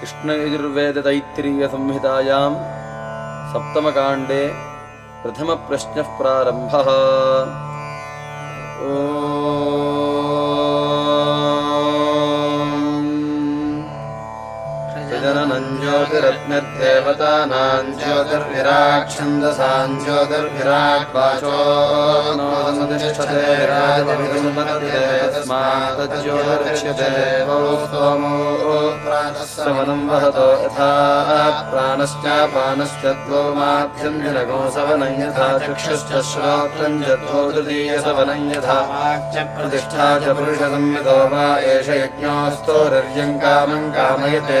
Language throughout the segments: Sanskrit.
कृष्णयजुर्वेदतैत्तिरीयसंहितायाम् सप्तमकाण्डे प्रथमप्रश्नः प्रारम्भः ज्योतिरत्नदेवतानां ज्योतिर्विराट् छन्दसां ज्योतिर्विराट् वाचो सवनं वहतो यथा प्राणश्च पानश्च द्वौ माध्यन्तिनगो सवनं यथा चक्षुश्च श्रोत्रं च द्वौ तृतीयसवनं यथा प्रतिष्ठा च पुरुषसंवितो वा एष यज्ञोस्तोरर्यं कामं कामयते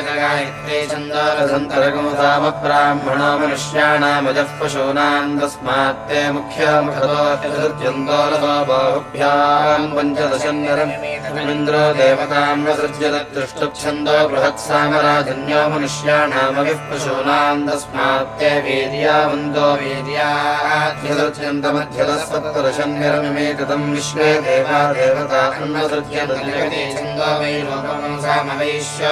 गायत्री छन्दोरसन्तरगमुदामब्राह्मणो मनुष्याणामजः पशूनाम् तस्मात् ते मुख्यमुखतोऽसृज्यन्तोरसो बाहुभ्याम् पञ्चदशन्निरमिन्द्रो देवताम् वसृज्यत दृष्टुच्छन्दो बृहत्सामराजन्यो मनुष्याणामभिः पशूनाम् तस्मात् ते वीर्यावन्तो वीर्याध्यसृज्यन्तमध्यतः सप्तदशन्निरमिमेतम् विश्वे देवा देवता अन्वसृज्यत छन्दो वै लोकमंसामवैश्यो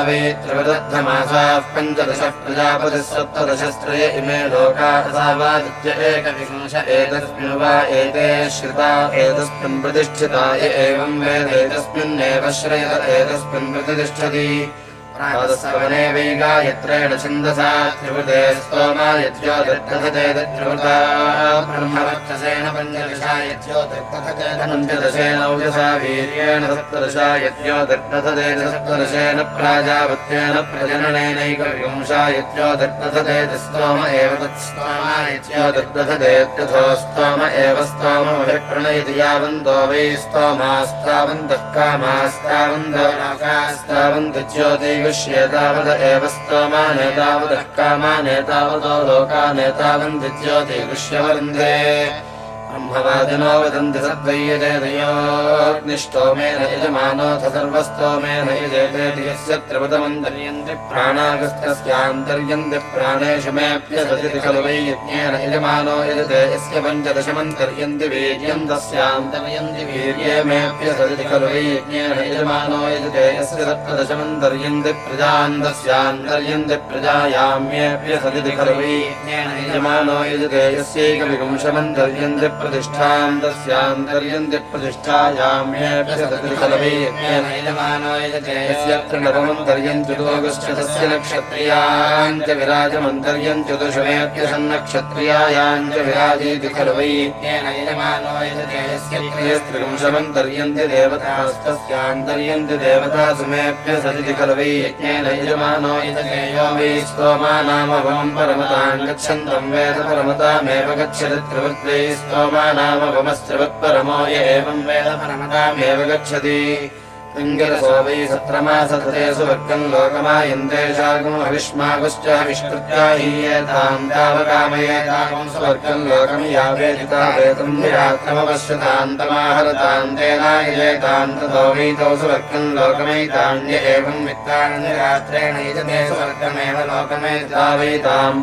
पञ्चदश प्रजापतिः सप्तदशस्त्रय इमे लोकासावादित्य एकविंश एतस्मिन् वा एते श्रिता एतस्मिन् प्रतिष्ठिता य एवं वेद एतस्मिन्नेव श्रयत एतस्मिन् प्रतिष्ठति पादस्तवने वै गायत्रेण छन्दसा त्रिवृते स्तोमा यज्ञोदर्थते त्रिवृता ब्रह्मवर्चसेन पञ्चदशा यज्ञोदर्थते पञ्चदशेन औजसा वीर्येण सप्तदशा यज्ञोदर्थते सप्तदशेन प्राजापत्येन प्रजननेनैकविंशा यज्ञोदर्थते स्तोम एव तत्स्तोमा यज्ञोदर्थते यथो स्तोम एव स्तोममभिप्रणयति यावन्तो वै लोकास्तावन्त ज्योतिविष्येतावद एव स्तोमानेतावदः कामानेतावतो लोकानेतावन्ति ब्रह्मवादिनो वदन्ति सद्वैयजेतयोग्निष्टोमेन यजमानोऽथ सर्वस्तोमेन यजेतेति यस्य त्रिपदमन्तर्यन्ति प्राणागस्तस्यान्तर्यन्ति प्राणेषु मेऽप्यसदिति खलु वै यज्ञेन यजमानो यजते यस्य पञ्चदशमन्तर्यन्ति वीर्यम् तस्यान्तर्यन्ति वीर्ये मेऽप्यसदिति खलु वै यज्ञेन यजमानो यजते यस्य सप्तदशमन्तर्यन्ति प्रजान् तस्यान्तर्यन्ति प्रजायाम्येऽप्यसदिति खलु यज्ञेन यजमानो यजते यस्यैकविपुंशमन्तर्यन्ति प्रतिष्ठाम् तस्यान्तर्यन्त्यप्रतिष्ठायाम्येऽप्यसदृशलवीयमानोयजतेऽस्यत्रिणवमन्तर्यन्त्युतोगश्चतस्य नक्षत्रियाञ्च विराजमन्तर्यन्त्युतशमेऽप्यसन्नक्षत्रियायाञ्च विराजेति खलु वैयज्ञेनैजमानोयजतेऽस्यत्रियस्त्रिगुंशमन्तर्यन्ति देवतास्तस्यान्तर्यन्ति देवता खलु वैयज्ञेनैजमानो यजतेयो वै स्तोमा नाम परमताम् गच्छन्तम् गच्छति त्रिवृत्तैः स्तोम नाम वमस्त्रिवत्परमो य एवं वेद परमतामेव गच्छति इङ्गिरसो वै सत्रमासते सुवर्गम् लोकमायन्तेषागमहविष्मागुश्च हविष्कृत्या हीयेताम् तावकामयेताकम् सुवर्गम् लोकम् या वेदिता वेतम् विरात्रमपश्यतान्तमाहरताम् तेनायजेताम् ततो वीतौ सुवर्गम् लोकमैतान्य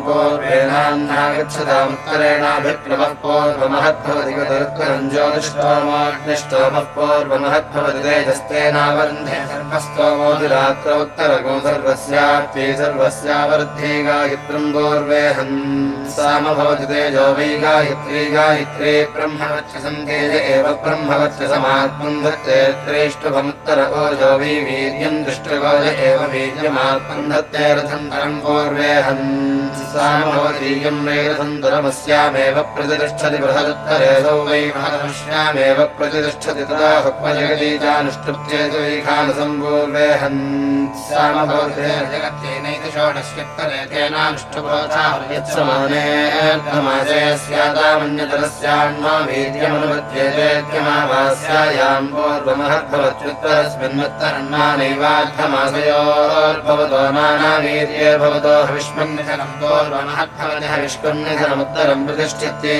पूर्वेणान्नागच्छतामुत्तरेणाभिप्लवः पूर्वमहद्भवति गतरुत्तरम् ज्योतिष्टोमोऽग्निष्टोमः पूर्वमहद्भवति तेजस्तेन सर्वस्यानावर्न्धे सर्वस्तोमोदिरात्र उत्तरगो सर्वस्यात्ते सर्वस्यावर्धे गायत्रम् गोर्वे पूर्वे हंसामभवति तेजो वै गायत्री, गायत्रे ब्रह्मवक्षसम् एव ब्रह्मवक्षसमात्मम् धत्ते त्रेष्टुभमुत्तर ओजो वै वीर्यम् दृष्टगोज एव वीर्यमात्मम् धत्ते रथन्तरम् पूर्वे हंसामभवतीयम् वैरथन्तरमस्यामेव प्रतिष्ठति बृहदुत्तरे सौ वै महदश्यामेव प्रतिष्ठति तदा हुक्मजगदीजानुष्टुप्त्ये चानुष्टुप्त्येतु वैखानसम्पूर्वेऽहन् सामभवतेनैति षोडश्युत्तरे तेनानुष्टुपोधार्यत्समाने स्यादामन्यतरस्यान्मा वीर्यमनुपद्येतेत्यमावास्यायाम् पूर्वमहद्भवत्युत्तरस्मिन्नुत्तरन्मानैवार्थमासयोर्भवतो नानावीर्ये भवतो हविष्मन्निधनम् पूर्वमहद्भवति हविष्मन्निधनमुत्तरम् प्रतिष्ठित्ये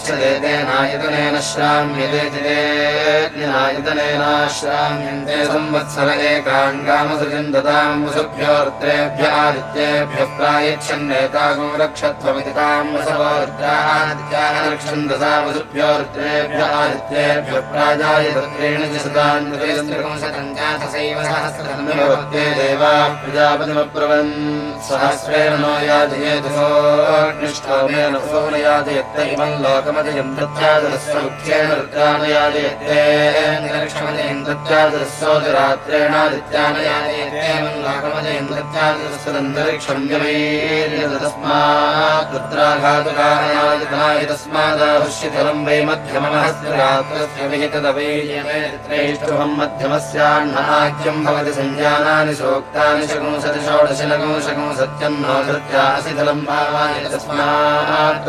गच्छते श्राम्यते चिदेनायतनेनाश्राम्यन्ते संवत्सर एकाङ्गामसृजम् ददाम् वसुभ्योऽर्त्रेभ्य आदित्येभ्यः प्रायच्छन्नेतागो रक्षत्वमिति ताम् वसवोर्त्रादित्यानरक्षन्दसा वसुभ्योऽर्त्रेभ्य आदित्येभ्यः प्राजायतत्रेण च सदान्वसञ्जातसैव सहस्रधन्वभक्ते देवाः सहस्रेण नो याजयेतुसोऽग्निष्ठामेन सोनयाजयत्त इमं लोक समजयम् तच्चादरस्य मुख्येन रुद्रानयादयत्तेक्षमजयम् तच्चादरस्योजरात्रेणादित्यानयादयत्तेमन्नाकमजयम् तच्चादरस्यदन्तरिक्षम् यमैर्यतस्मात् रुद्राघातकारणादिनाय तस्मादाहुष्यतलम् वै मध्यममहस्य रात्रस्य विहितदवैर्यमेत्रैष्टुभम् मध्यमस्याह्नाख्यम् भावानि तस्मात्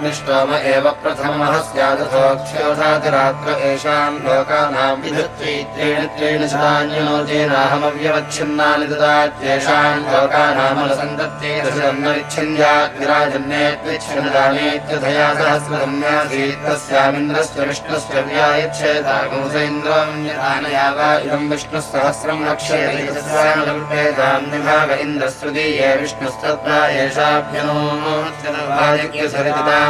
रात्रस्याग्निष्टोम एव प्रथमः स्यादथोक्षोधातिरात्र एषाम् लोकानाम् विधत्वैत्रेण त्रेण शतान्यनोजेनाहमव्यवच्छिन्नानि ददात्येषाम् सहस्रधन्यासीत् तस्यामिन्द्रस्य विष्णुस्य व्यायच्छेदागुंसेन्द्रम् यथानया वा इदम् विष्णुः सहस्रम् लक्ष्यते तस्यामलल्पेदाम् निभाग इन्द्रस्तृतीये विष्णुस्तत्रा एषाभ्यनोत्यसरिताम्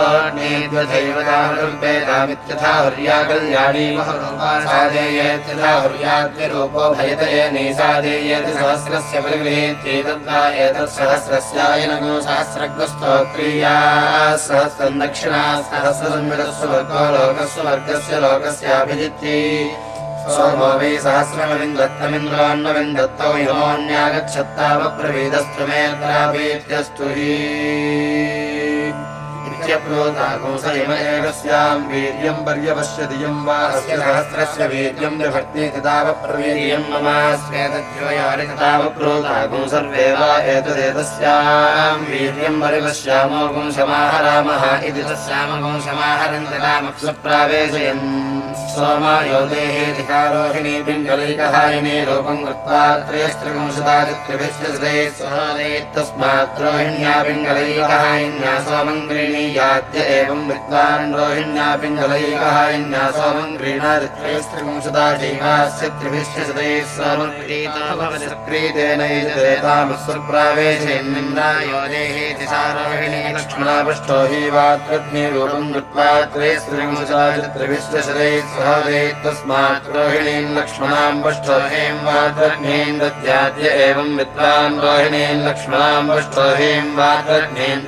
वैष्णवोऽग्नेद्वथैवतामित्यथा हर्या कल्याणी सादेयेत्यथा हर्याद्विरूपो भयत एनैसादेयेति सहस्रस्य परिगृहीत्येतद्वा एतत्सहस्रस्यायनगो सहस्रग्नस्तोत्रीया सहस्रम् दक्षिणा सहस्रसंविदस्व वर्गो लोकस्व वर्गस्य लोकस्याभिजित्यै सोमो वै सहस्रमविन्दत्तमिन्द्रान्नविन्दत्तौ योऽन्यागच्छत्तावप्रवेदस्तु मेत्रापीत्यस्तु हि इत्यप्रोताकुंस इम एकस्याम् वीर्यम् पर्यपश्यदियम् वा अस्य सहस्रस्य वीर्यम् निभक्ति तदावप्रवीर्यम् ममास्वेदद्वयोरितावप्रोताकुं सर्वे वा एतदेतस्याम् वीर्यम् परिपश्यामो पुंसमाहरामः इति तस्यामपुंसमाहरन्ति समाहरन्तरामप्रावेशयन् सोमा योगेहेतिकारोहिणी पिङ्गलैकहायिनी रूपम् कृत्वा त्रयस्त्रिपुंशदादित्रिभिश्च श्रेः सहोदयेत्तस्मात् रोहिण्या पिङ्गलैकहायिन्या सोमङ्ग्रिणी याद्य एवम् विद्वान् रोहिण्या पिङ्गलैकः चैवास्य त्रिभिश्च सदैः सोमम् क्रीता भवति क्रीतेनैतामुस्सुप्रावेशेन्निन्दायोदेहेतिसारोहिणी लक्ष्मणा पृष्ठो हि वा त्रिग्नि कृत्वा त्रयस्त्रिपुंसदाचित्रभिश्च सदैः सहोदैः तस्मात् रोहिणीम् लक्ष्मणाम् पृष्ठो हें दद्याद्य एवम् विद्वान् रोहिणीम् लक्ष्मणाम् पृष्ठो हें वा त्रिग्नीम्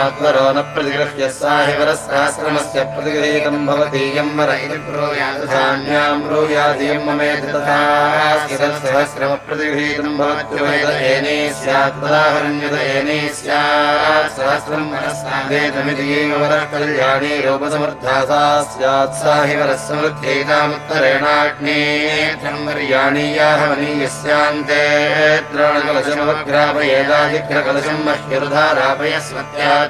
वरो न प्रतिगृह्य साहि वरः सहस्रमस्य प्रतिगृहीतम् भवतीयम् वर इति ब्रूयाम् ब्रूयादियम् ममेति तथा सहस्रमप्रतिगृहीतम् भवत्युवेद एने स्यात् तदाहरण्यत एने स्यात् सहस्रम् वरस्सादेतमिति एव वरः कल्याणी रूपसमर्था सा स्यात् सा हि वरः समृद्धेतामुत्तरेणाग्नेत्रम् वर्याणीयाः वनीयस्यान्ते द्रोणकलशमवग्रापयेदादिग्रकलशम् मह्यरुधारापयस्वत्यात्वा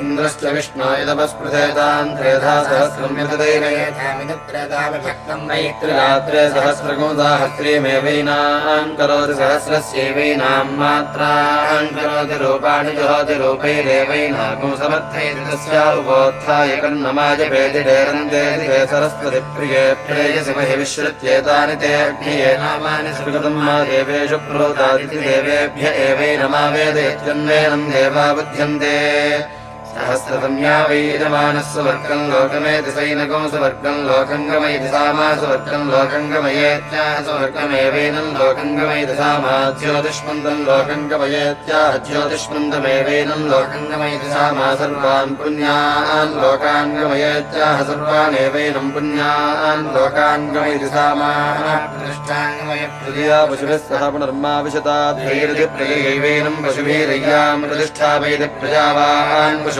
इन्द्रश्च विष्णो यदपस्पृथेतान् त्रेधा सहस्रम् यतदैरयेत्रिरात्रे सहस्रगुदाहस्रीमेवैनाम् करोति सहस्रस्यैवैनाम् मात्राम् करोति रूपाणि जुहोति रूपैरेवैनागुम् समर्थयति तस्या उपोत्थाय कन्नमाय पेतिडेरन्तेति ते सरस्वति प्रिये प्रेयसि महि विश्रुत्येतानि ते अग्निये नामानि सुकृतम् मा देवेषु प्रोतादिति देवेभ्य एवैनमावेदयत्यन्वेनम् देवा बुध्यन्ते सहस्रतम्या वैजमानः सुवर्गम् लोकमेति सैनकम् सुवर्गम् लोकङ्गमयति सामा सुवर्गम् लोकङ्गमयेत्याह सुवर्गमेवैनम् लोकङ्गमयति सामा ज्योतिष्मन्दम् लोकङ्गमयेत्याह ज्योतिष्मन्दमेवैनम् लोकङ्गमयति सामा सर्वान् पुण्यान् लोकाङ्गमयेत्याह सर्वानेवैनम् पुण्यान् प्रतिष्ठाङ्गमयप्रतिया पशुभिः सह प्रजयैवैनम् पशुभिरय्याम् प्रतिष्ठापयति प्रजावान् पशु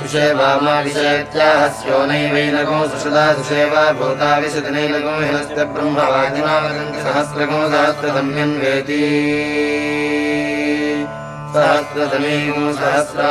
सुषदामाविश सुषेवामाविशेत्याह स्योनैवैनगो सुषदा सुषेवा भूता विशतिनैनगो हिनस्य ब्रह्मवादिना वदन्ति सहस्रगो सहस्रतम्यन्वेति सहस्रतमेगो सहस्रा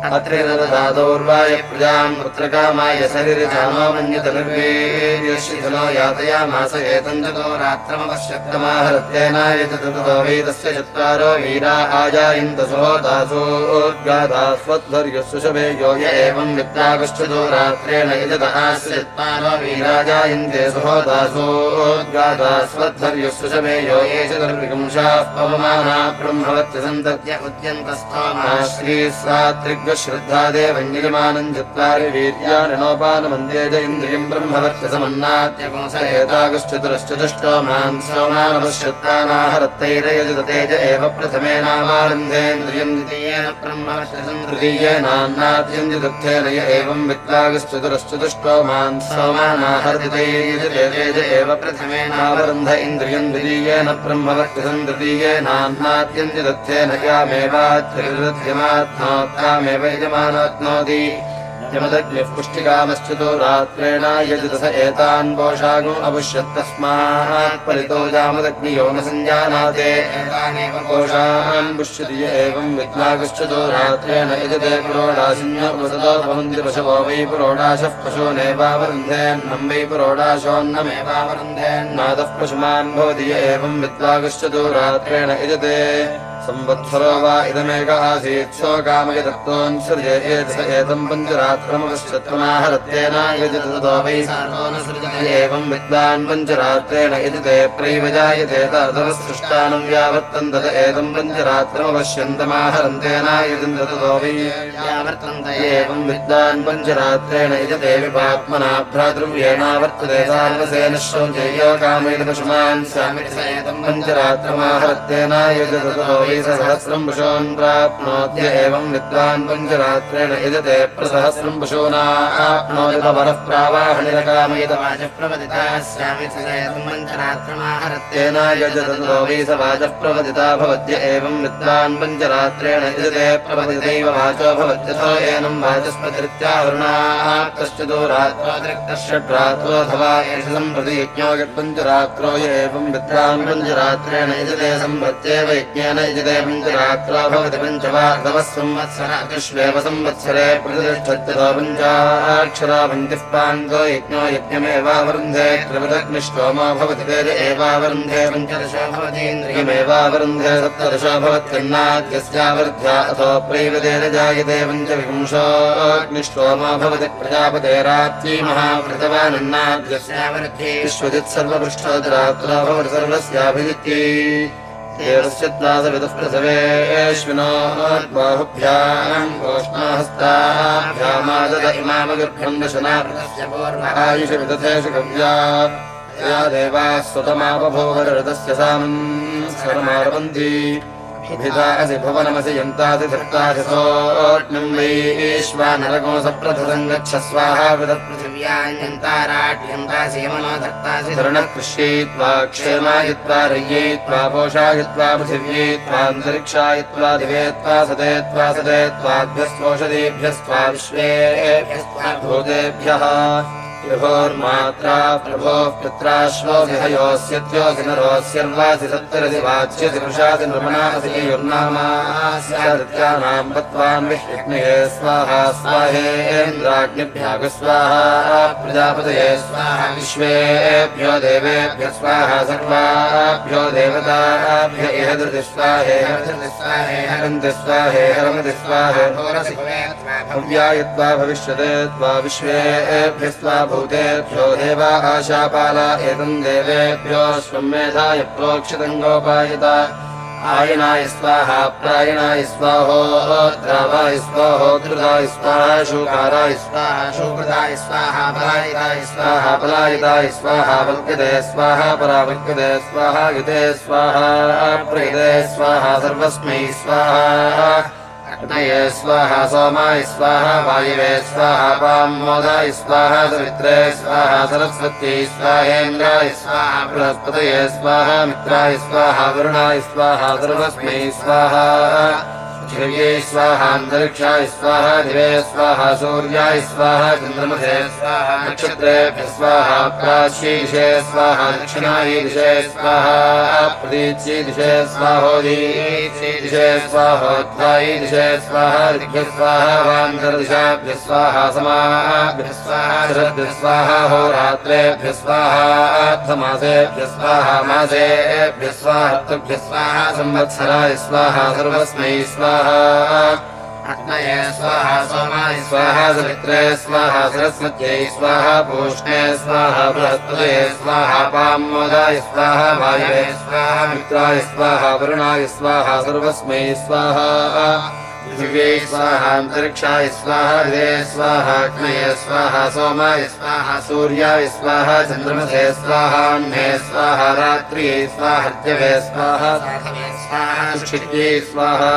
अत्रे प्रजाम् पुत्रकामाय सरिर्जानो मन्यतनुर्वेद्यश्रिधनो यातयामास एतञ्जतो रात्रमपश्यक्तमाहृत्येनायततो वेदस्य चत्वारो वीरा आजायन्तसो दासोद्गादास्वध्वर्यस्य शवे योग एवम् विद्यागच्छतो रात्रेण यजत आस्य चत्वारो वीराजायन्ते सुहो दासोद्गादास्वध्वर्यस्य यो ये चतुर्विपुंशाः पवमाना ब्रह्मवत्यसन्तत्य उद्यन्तस्थामाश्रीस्रात्रिग् उद्यन्तस्तोमा श्रीस्वात्रिग् श्रद्धा देवञ्जमानम् चत्वारि नोपानमन्त्ये च इन्द्रियम् मान् सोमानमश्चत्तानाहरत्तैरयजते च एव प्रथमेनामारन्धेन्द्रियम् तृतीयेनान्नाद्यम् चतुर्थेन य एवम् विद्वागश्चतुरश्चतुष्टो मान् सोमानाहर्दितैर्यजते च एव प्रथमेनावरुन्ध इन्द्रियम् द्वितीयेन चतुर्थेन यामेवात्रिरुध्यमात्मात्तामेव यजमानात्नोति यमदग्निः पुष्टिकामश्चितो रात्रेण यजतस एतान् पोषागो अपुष्यत्तस्मात् परितो जामदग्नियो न सञ्जानाते। पोषान् पुष्यति य एवं विद्वागश्चितो रात्रेण यजते पुरोडाशिन्यो भवन्ति पशवो वै पुरोडाशः पशो नैवावरुन्धेन्नं वै पुरोडाशोन्नमेवावरुन्धेन्नादः पशुमान् भवति य एवं विद्वागश्चितो रात्रेण यजते संवत्सरो वा इदमेक आसीत् शोकामयदत्तोऽन्सृजे एतस एतम् पञ्चरात्रमपश्यत्वमाहरत्तेन यजतो वै एवम् विद्वान् पञ्चरात्रेण एतम् पञ्चरात्रमपश्यन्तमाहरन्तेन यजम् ततो वै एवम् विद्वान् पञ्चरात्रेण यजते विपात्मना भ्रातृव्येणावर्तते सार्वसेन शौचेयो कामयदपशुमान् स्यामितम् पञ्चरात्रमाहरत्तेन यजतो वै सहस्रम् पशून् प्राप्नोत्य एवम् विद्वान् पञ्चरात्रेण यजते प्रसहस्रम् पशूना आप्नोति परः प्रावाहणिरकामयितवाचप्रवदितास्यामितेन यजतो वै स वाचः प्रवदिता एवम् विद्वान् पञ्चरात्रेण यजते प्रवदितैव वाचो भवत्यथो एनम् वाचस्पतिरित्यावरुणात्तश्च षड्रात्रोऽथवा एष सम्प्रति यज्ञो यत्पञ्चरात्रो एवम् विद्वान् पञ्चरात्रेण यजते सम्प्रत्येव यज्ञेन यजते पञ्चरात्रो भवति पञ्चवार्धवः संवत्सर विश्वेव संवत्सरे प्रतिष्ठत्यतो पञ्चाक्षरा पञ्चः पान्तो यज्ञो यज्ञमेवावरुन्धे त्रिवदग्निष्टोमो भवति वेद एवावरुन्धे पञ्चदशो भवतीन्द्रियमेवावरुन्धे सप्तदशो भवत्यन्नाद्यस्यावर्ध्या अथो प्रैवदेन जायते पञ्चविंशोऽग्निष्टोमो भवति प्रजापते रात्री महावृतवानन्नाद्यस्यावर्ध्ये विश्वजित् सर्वपृष्ठोदरात्रो भवति सर्वस्याभिजित्यै प्रसवेश्विनोद्बाहुभ्याम् गोष्णाहस्ताभ्यामादद इमामगर्भम् दशना आयुष विदथेषु कव्या या देवाः स्वतमापभोगरतस्य सामम् स्वरमारबन्ति भुवनमसि यन्तासि वैश्वा नरको सप्रथसम् गच्छ स्वाहा विदत्पृथिव्यान्यन्ताराट्यन्तासि यमनो धत्तासि धरणः कृष्यैत्वा क्षेमायित्वा रय्यैत्वा पोषायित्वा पृथिव्यैत्वान्तरिक्षायित्वा दिवेत्वा सदेत्वा सदेत्वाभ्यस्त्वोषधीभ्यस्त्वा विश्वेभ्यस्त्वा भूतेभ्यः विभोर्मात्रा प्रभोः पित्राश्वो विहयोऽस्यत्योऽसि नरोऽस्यर्वासि सत्तरसि वाच्यसि वृषासि नृमणासि युर्नामास्यादित्यानाम् पत्वान् विष्णुये स्वाहा स्वाहेन्द्राग्निभ्याग स्वाहा प्रजापतये स्वाहा विश्वेभ्यो देवेभ्य इह धृति स्वाहे हरन्ति स्वाहे हरमति स्वाहे भव्यायत्वा भविष्यते त्वा विश्वेभ्य स्वा भूतेभ्यो देवा आशापाला एतम् देवेभ्यो स्वमेधाय प्रोक्षितम् गोपायिता। आयनाय स्वाहा प्रायणाय स्वाहो, द्रावाय स्वाहो धृताय स्वाहा, शूकाराय स्वाहा, शूकृताय स्वाहा, पलायिताय स्वाहा पलायिताय स्वाहा, वल्क्यते स्वाहा, परावल्क्यते स्वाहा, युते स्वाहा प्रयते स्वाहा, सर्वस्मै स्वाहा। अग्नये स्वाहा सोमाय स्वाहा वायवे स्वाहा पामोदाय स्वाहा सवित्रे स्वाहा सरस्वत्यै स्वाहेन्द्राय स्वाहा बृहस्पतये स्वाहा मित्राय स्वाहा वरुणाय स्वाहा सर्वस्मै स्वाहा पृथिव्यै स्वाहान्तरिक्षाय स्वाहा, दिवे स्वाहा, सूर्याय स्वाहा चन्द्रमसे स्वाहा, नक्षत्रेभ्यः स्वाहा, प्राच्यै दिशे स्वाहा, दक्षिणायै दिशे स्वाहा प्रतीच्यै दिशे स्वाहोदीच्यै दिशे स्वाहोद्धायै दिशे स्वाहा दिग्भ्यः स्वाहा वान्तर्दिशाभ्यः स्वाहा, समाभ्यः स्वाहा शरद्भ्यः स्वाहा, होरात्रेभ्यः स्वाहा अर्थमासेभ्यः स्वाहा स्वाहा स्वाहा स्वाहा, सर्वस्मै स्वाहा अग्नये स्वाहा सरस्वत्यै स्वाहा पूष्णे स्वाहा बृहस्पतये स्वाहा पामोदाय स्वाहा वायवे स्वाहा मित्राय स्वाहा वरुणाय स्वाहा सर्वस्मै स्वाहा पृथिव्यै स्वाहान्तरिक्षाय स्वाहा हृदे स्वाहा अग्नये स्वाहा, सोमाय स्वाहा, सूर्याय स्वाहा चन्द्रमसे स्वाहाह्ने स्वाहा, रात्रियै स्वाहर्जवे स्वाहा क्षित्यै स्वाहा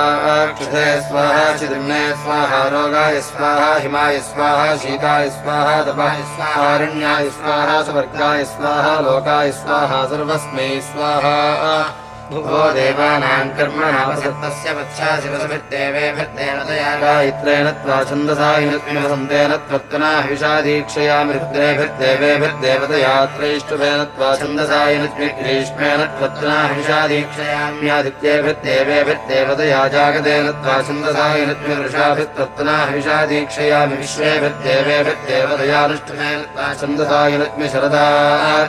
क्षुधे स्वाहा चिदिम्ने स्वाहा रोगाय स्वाहा, हिमाय स्वाहा, शीताय स्वाहा, तपाय स्वाहारण्याय स्वाहा, स्वर्गाय स्वाहा, लोकाय स्वाहा, सर्वस्मै स्वाहा। भुवो देवानाम् कर्मणापसत्तस्य वत्सा शिवसभिर्देवेभिर्देवतया गायत्रेण त्वा छन्दसायिनत्मिवसन्तेन त्वत्तना हिषादीक्षया मृद्देवेभिर्देवतयात्रैष्टुभेन त्वा छन्दसायिनत्मि ग्रीष्मेण त्वत्तना हिषादीक्षयाम्यादित्येभिर्देवेभिर्देवतया जागतेन त्वा छन्दसायिनत्मि वृषाभित्वत्तना हिषादीक्षयामि विश्वेभिर्देवेभिर्देवतयानुष्ठुमेन त्वा छन्दसायिनत्मि शरदा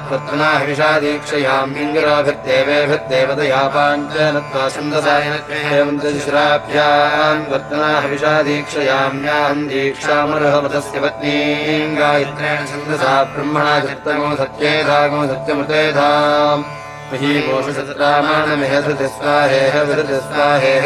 त्वत्तना छन्दसायिनत्मेवन्तश्राभ्याम् वर्तना हिषादीक्षयाम्याहम् दीक्षामर्हमतस्य पत्नीम् गायत्रेण छन्दसा ब्रह्मणा चित्तमो सत्येधागो सत्यमृतेधाम् मही मोषसत्रामाणमिहधृति स्वाहेह विरति स्वाहेह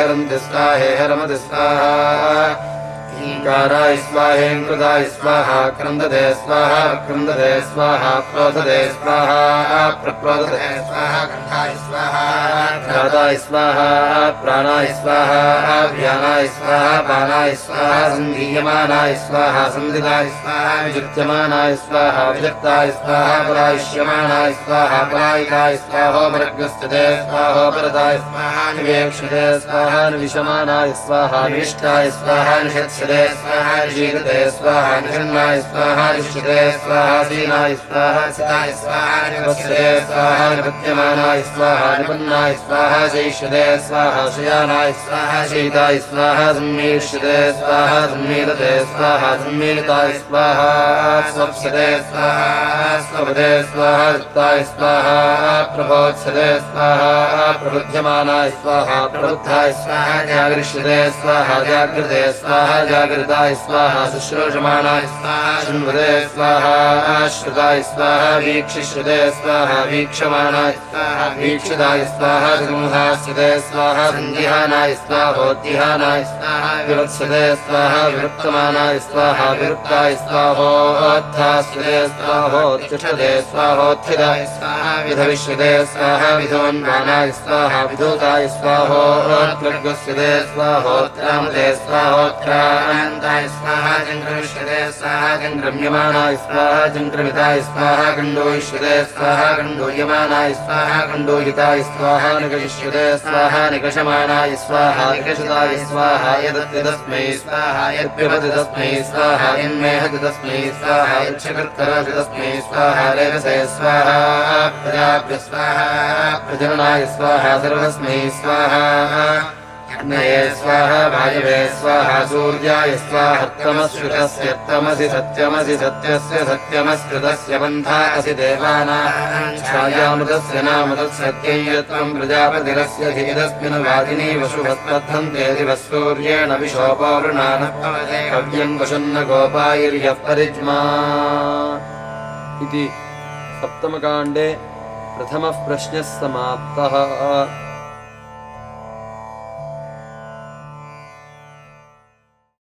रमति स्वाहा स्वाहेङ्कृताय स्वाहा क्रन्दते स्वाहा क्रन्दते स्वाहा क्रोधते स्वाहा प्रक्रोधते स्वाहा स्वाहा स्वाहा प्राणाय स्वाहा व्यानाय स्वाहा पानाय स्वाहा सन्धीयमानाय स्वाहा सन्धिताय स्वाहा विजुक्त्यमानाय स्वाहा विजक्ताय स्वाहा स्वाहा स्वाहा निविशमानाय स्वाहा निविष्टाय स्वाहा निषत्सते स्वाहा शीलते स्वाहा निषन्नाय स्वाहा स्वाहा सीनाय स्वाहा सिताय स्वाहा स्वाहा निपत्यमानाय स्वाहा निपन्नाय स्वाहा शैष्यते स्वाहा शयानाय स्वाहा शीताय स्वाहा स्वाहा सम्मीलते स्वाहा सम्मीलिताय स्वाहा स्वप्स्यते स्वाहा स्वपदे स्वाहा युक्ताय स्वाहा प्रबोत्सते स्वाहा प्रबुध्यमानाय स्वाहा प्रबुद्धाय स्वाहा जागृते स्वाहा जागृताय स्वाहा शुश्रूषमाणाय स्वाहा शृण्वते स्वाहा श्रुताय स्वाहा स्वाहा वीक्षमाणाय स्वाहा वीक्षिताय स्वाहा संहास्यते स्वाहा सञ्जिहानाय स्वाहोद्दिहानाय स्वाहा विवत्सते स्वाहा विवृत्तमानाय स्वाहा विवृत्ताय स्वाहोत्थास्यते स्वाहोत्तिष्ठते स्वाहोत्थिताय स्वाहा विधविष्यते स्वाहा विधोन्मानाय स्वाहा विधूताय स्वाहोत्प्रगस्यते स्वाहोत्रामते स्वाहोत्रान्ताय स्वाहा चन्द्रविष्यते स्वाहा चन्द्रम्यमानाय स्वाहा चन्द्रमिताय स्वाहा कण्डोयिष्यते स्वाहा कण्डूयमानाय स्वाहा स्वाहा निकषिष्यते स्वाहा निकषमाणाय स्वाहा निकषिताय स्वाहा यदत्ति तस्मै स्वाहा यद्पिबति तस्मै स्वाहा यन्मेहति तस्मै स्वाहा यच्छकृत्करोति तस्मै स्वाहा रेवसे स्वाहा प्रजाभ्य स्वाहा प्रजननाय स्वाहा सर्वस्मै स्वाहा अग्नये स्वाहा वायवे स्वाहा सूर्याय स्वाहत्तमश्रुतस्य सत्यमसि सत्यस्य सत्यमस्कृतस्य बन्धा असि देवानां। छायामृतस्य नामृतसत्यं यत्त्वं प्रजापतिरस्य धीरस्मिन् वादिनी वशुभस्पद्धन्ते दिवः सूर्येण विशोपवृणानः। कव्यं वशन्न गोपायिर्यः परिज्मा। इति सप्तमकाण्डे प्रथमः प्रश्नः समाप्तः